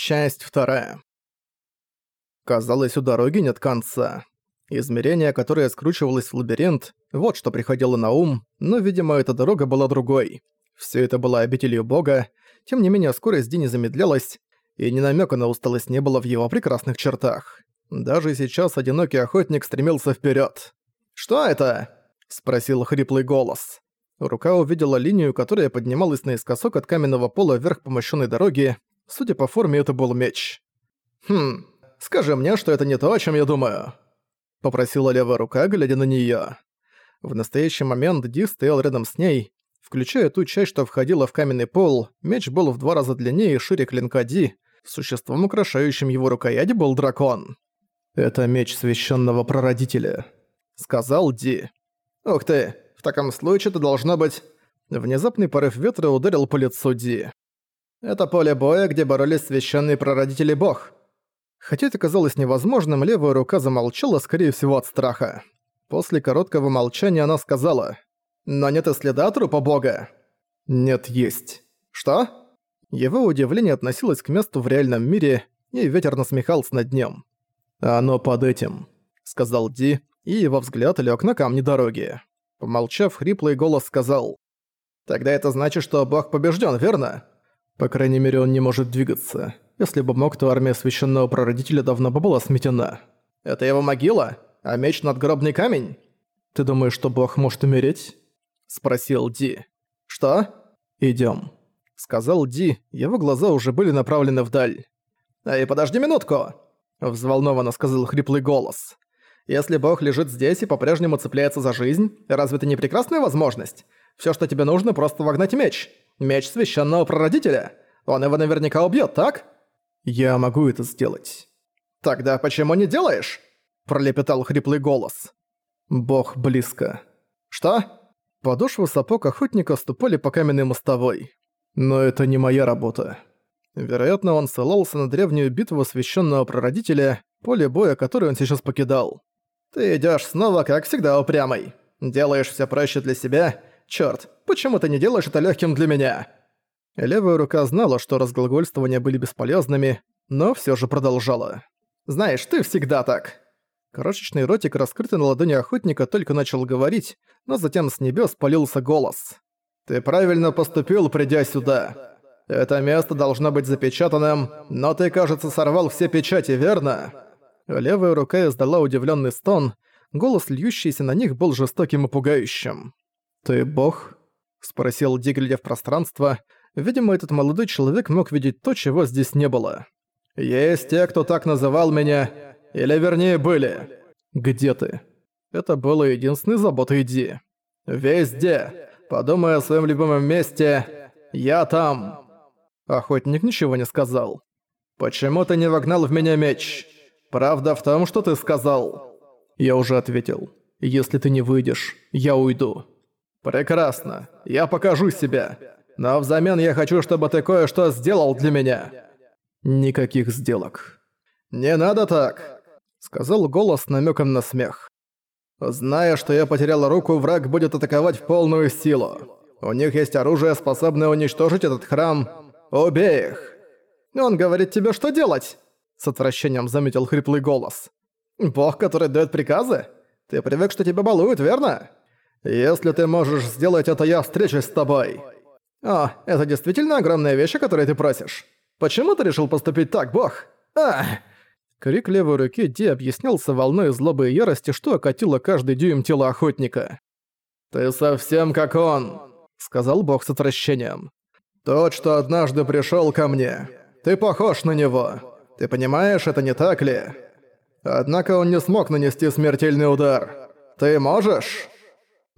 Часть вторая. Казалось, у дороги нет конца. Измерение, которое скручивалось в лабиринт, вот что приходило на ум, но, видимо, эта дорога была другой. Все это было обителью бога, тем не менее скорость Ди не замедлялась, и ни намека на усталость не было в его прекрасных чертах. Даже сейчас одинокий охотник стремился вперед. «Что это?» – спросил хриплый голос. Рука увидела линию, которая поднималась наискосок от каменного пола вверх по мощенной дороге, Судя по форме, это был меч. «Хм, скажи мне, что это не то, о чем я думаю», — попросила левая рука, глядя на неё. В настоящий момент Ди стоял рядом с ней. Включая ту часть, что входила в каменный пол, меч был в два раза длиннее и шире клинка Ди. Существом, украшающим его рукоять, был дракон. «Это меч священного прародителя», — сказал Ди. «Ух ты, в таком случае это должно быть...» Внезапный порыв ветра ударил по лицу Ди. Это поле боя, где боролись священные прародители бог. Хотя это казалось невозможным, левая рука замолчала, скорее всего, от страха. После короткого молчания она сказала, «Но нет и следа трупа бога». «Нет, есть». «Что?» Его удивление относилось к месту в реальном мире, и ветер насмехался над ним. «Оно под этим», — сказал Ди, и его взгляд лег на камни дороги. Помолчав, хриплый голос сказал, «Тогда это значит, что бог побежден, верно?» По крайней мере, он не может двигаться. Если бы мог, то армия священного прародителя давно бы была сметена. Это его могила? А меч надгробный камень? Ты думаешь, что бог может умереть? Спросил Ди. Что? Идем. Сказал Ди, его глаза уже были направлены вдаль. «Эй, подожди минутку!» Взволнованно сказал хриплый голос. «Если бог лежит здесь и по-прежнему цепляется за жизнь, разве это не прекрасная возможность? Все, что тебе нужно, просто вогнать меч. Меч священного прародителя. Он его наверняка убьет, так? Я могу это сделать. Тогда почему не делаешь? Пролепетал хриплый голос. Бог близко. Что? Подошвы сапог охотника ступали по каменной мостовой. Но это не моя работа. Вероятно, он ссылался на древнюю битву священного прародителя, поле боя, которое он сейчас покидал. Ты идешь снова, как всегда, упрямый. Делаешь все проще для себя Чёрт, почему ты не делаешь это легким для меня?» Левая рука знала, что разглагольствования были бесполезными, но все же продолжала. «Знаешь, ты всегда так!» Крошечный ротик, раскрытый на ладони охотника, только начал говорить, но затем с небес полился голос. «Ты правильно поступил, придя сюда. Это место должно быть запечатанным, но ты, кажется, сорвал все печати, верно?» Левая рука издала удивленный стон, голос, льющийся на них, был жестоким и пугающим. «Ты бог?» — спросил Ди, глядя в пространство. Видимо, этот молодой человек мог видеть то, чего здесь не было. «Есть те, кто так называл меня, или вернее были. Где ты?» Это было единственной заботой Ди. «Везде. Подумай о своем любимом месте. Я там». Охотник ничего не сказал. «Почему ты не вогнал в меня меч? Правда в том, что ты сказал?» Я уже ответил. «Если ты не выйдешь, я уйду». «Прекрасно. Я покажу себя. Но взамен я хочу, чтобы ты кое-что сделал для меня». «Никаких сделок». «Не надо так», — сказал голос с намёком на смех. «Зная, что я потерял руку, враг будет атаковать в полную силу. У них есть оружие, способное уничтожить этот храм. Убей их!» «Он говорит тебе, что делать?» С отвращением заметил хриплый голос. «Бог, который дает приказы? Ты привык, что тебя балуют, верно?» Если ты можешь сделать это, я встречусь с тобой. О, это действительно огромная вещь, о которой ты просишь. Почему ты решил поступить так, бог? А! Крик левой руки Ди объяснялся волной злобы и ярости, что окатило каждый дюйм тела охотника. «Ты совсем как он», — сказал бог с отвращением. «Тот, что однажды пришел ко мне. Ты похож на него. Ты понимаешь, это не так ли? Однако он не смог нанести смертельный удар. Ты можешь?»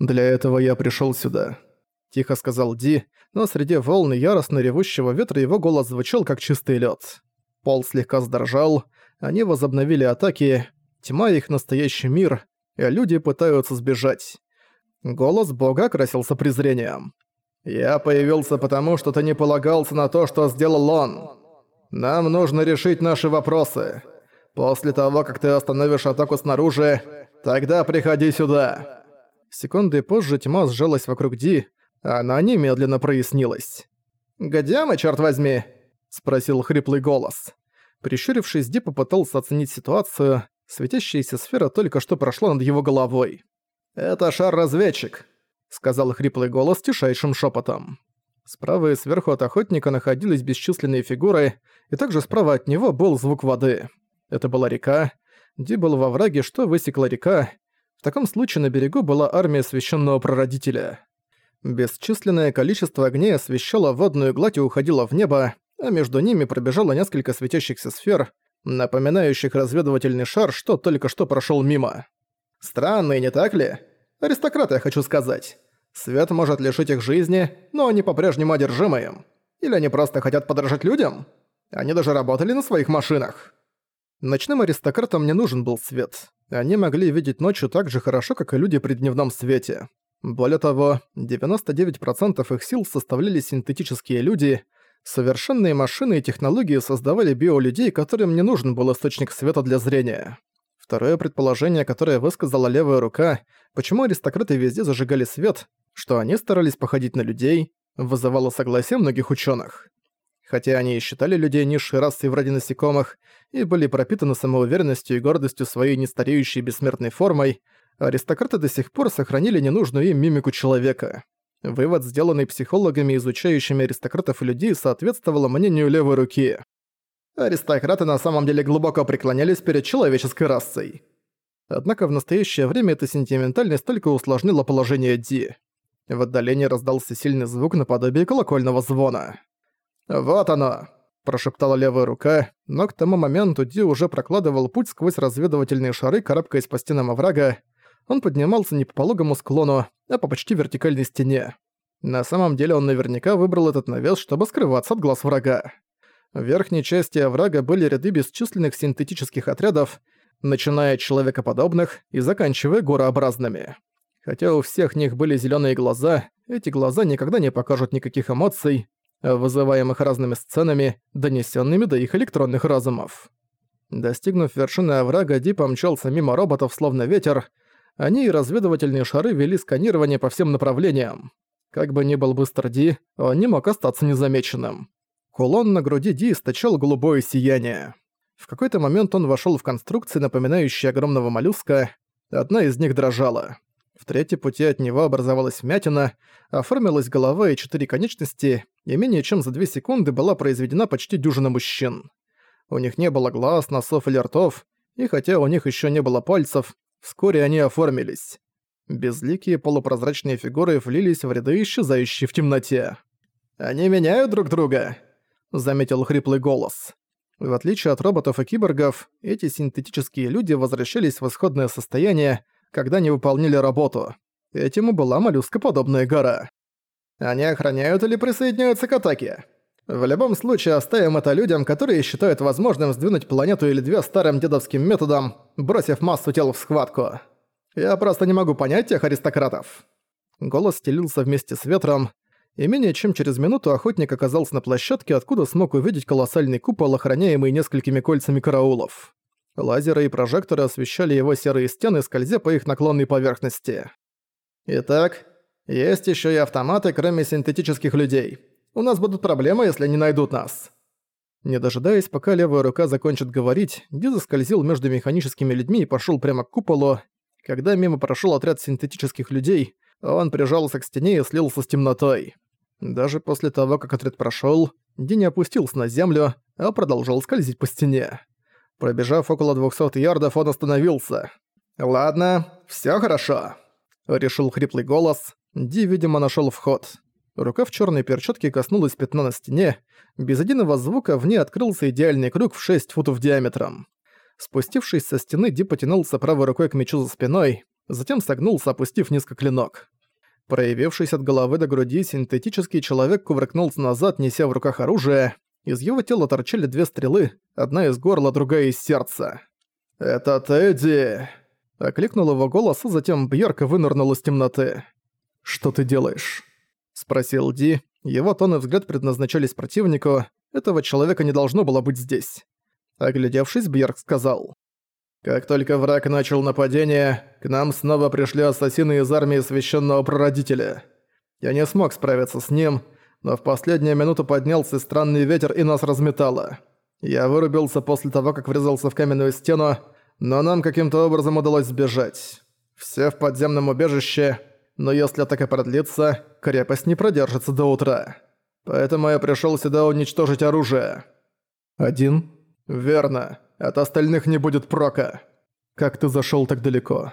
«Для этого я пришёл сюда», — тихо сказал Ди, но среди волн яростно ревущего ветра его голос звучал как чистый лёд. Пол слегка сдрожал, они возобновили атаки, тьма их настоящий мир, и люди пытаются сбежать. Голос бога окрасился презрением. «Я появился потому, что ты не полагался на то, что сделал он. Нам нужно решить наши вопросы. После того, как ты остановишь атаку снаружи, тогда приходи сюда». Секунды позже тьма сжалась вокруг Ди, а она немедленно прояснилась. «Где мы, черт возьми?» спросил хриплый голос. Прищурившись, Ди попытался оценить ситуацию. Светящаяся сфера только что прошла над его головой. «Это шар-разведчик», — сказал хриплый голос тишайшим шепотом. Справа и сверху от охотника находились бесчисленные фигуры, и также справа от него был звук воды. Это была река. Ди был во враге, что высекла река. В таком случае на берегу была армия священного прародителя. Бесчисленное количество огней освещало водную гладь и уходило в небо, а между ними пробежало несколько светящихся сфер, напоминающих разведывательный шар, что только что прошел мимо. Странные, не так ли? Аристократы, я хочу сказать. Свет может лишить их жизни, но они по-прежнему одержимы им. Или они просто хотят подражать людям? Они даже работали на своих машинах. Ночным аристократам не нужен был свет. Они могли видеть ночью так же хорошо, как и люди при дневном свете. Более того, 99% их сил составляли синтетические люди, совершенные машины и технологии создавали биолюдей, которым не нужен был источник света для зрения. Второе предположение, которое высказала левая рука, почему аристократы везде зажигали свет, что они старались походить на людей, вызывало согласие многих ученых. Хотя они и считали людей низшей расой вроде насекомых и были пропитаны самоуверенностью и гордостью своей нестареющей бессмертной формой, аристократы до сих пор сохранили ненужную им мимику человека. Вывод, сделанный психологами, изучающими аристократов и людей, соответствовал мнению левой руки. Аристократы на самом деле глубоко преклонялись перед человеческой расой. Однако в настоящее время эта сентиментальность только усложнила положение Ди. В отдалении раздался сильный звук наподобие колокольного звона. «Вот оно!» – прошептала левая рука, но к тому моменту Ди уже прокладывал путь сквозь разведывательные шары, карабкаясь по стенам оврага. Он поднимался не по пологому склону, а по почти вертикальной стене. На самом деле он наверняка выбрал этот навес, чтобы скрываться от глаз врага. В верхней части оврага были ряды бесчисленных синтетических отрядов, начиная от человекоподобных и заканчивая горообразными. Хотя у всех них были зеленые глаза, эти глаза никогда не покажут никаких эмоций, вызываемых разными сценами, донесенными до их электронных разумов. Достигнув вершины оврага, Ди помчался мимо роботов, словно ветер. Они и разведывательные шары вели сканирование по всем направлениям. Как бы ни был быстр Ди, он не мог остаться незамеченным. Кулон на груди Ди источал голубое сияние. В какой-то момент он вошел в конструкции, напоминающие огромного моллюска. Одна из них дрожала. В третьей пути от него образовалась вмятина, оформилась голова и четыре конечности, и менее чем за две секунды была произведена почти дюжина мужчин. У них не было глаз, носов или ртов, и хотя у них еще не было пальцев, вскоре они оформились. Безликие полупрозрачные фигуры влились в ряды, исчезающие в темноте. «Они меняют друг друга», — заметил хриплый голос. В отличие от роботов и киборгов, эти синтетические люди возвращались в исходное состояние, когда не выполнили работу. Этим и была моллюскоподобная гора. Они охраняют или присоединяются к атаке. В любом случае оставим это людям, которые считают возможным сдвинуть планету или две старым дедовским методом, бросив массу тел в схватку. Я просто не могу понять тех аристократов. Голос стелился вместе с ветром, и менее чем через минуту охотник оказался на площадке, откуда смог увидеть колоссальный купол, охраняемый несколькими кольцами караулов. Лазеры и прожекторы освещали его серые стены, скользя по их наклонной поверхности. «Итак, есть еще и автоматы, кроме синтетических людей. У нас будут проблемы, если они найдут нас». Не дожидаясь, пока левая рука закончит говорить, Ди заскользил между механическими людьми и пошел прямо к куполу. Когда мимо прошел отряд синтетических людей, он прижался к стене и слился с темнотой. Даже после того, как отряд прошел, Ди не опустился на землю, а продолжал скользить по стене. Пробежав около 200 ярдов, он остановился. «Ладно, всё хорошо», — решил хриплый голос. Ди, видимо, нашёл вход. Рука в чёрной перчатке коснулась пятна на стене. Без единого звука в ней открылся идеальный круг в 6 футов диаметром. Спустившись со стены, Ди потянулся правой рукой к мечу за спиной, затем согнулся, опустив низко клинок. Проявившись от головы до груди, синтетический человек кувыркнулся назад, неся в руках оружие. Из его тела торчали две стрелы, одна из горла, другая из сердца. «Это Тедди!» Окликнул его голос, а затем Бьерка вынырнул из темноты. «Что ты делаешь?» Спросил Ди. Его тон и взгляд предназначались противнику. Этого человека не должно было быть здесь. Оглядевшись, Бьерк сказал. «Как только враг начал нападение, к нам снова пришли ассасины из армии Священного Прародителя. Я не смог справиться с ним, но в последнюю минуту поднялся странный ветер и нас разметало. Я вырубился после того, как врезался в каменную стену, но нам каким-то образом удалось сбежать. Все в подземном убежище, но если атака продлится, крепость не продержится до утра. Поэтому я пришёл сюда уничтожить оружие. Один? Верно. От остальных не будет прока. Как ты зашёл так далеко?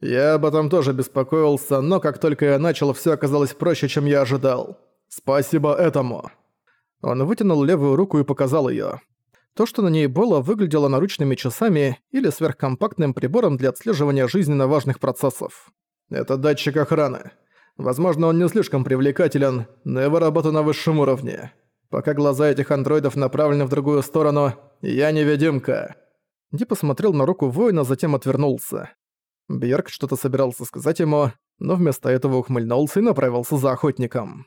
Я об этом тоже беспокоился, но как только я начал, всё оказалось проще, чем я ожидал. Спасибо этому. Он вытянул левую руку и показал её. То, что на ней было, выглядело наручными часами или сверхкомпактным прибором для отслеживания жизненно важных процессов. Это датчик охраны. Возможно, он не слишком привлекателен, но его работа на высшем уровне. Пока глаза этих андроидов направлены в другую сторону, я невидимка. Ди посмотрел на руку воина, затем отвернулся. Бьерк что-то собирался сказать ему, но вместо этого ухмыльнулся и направился за охотником.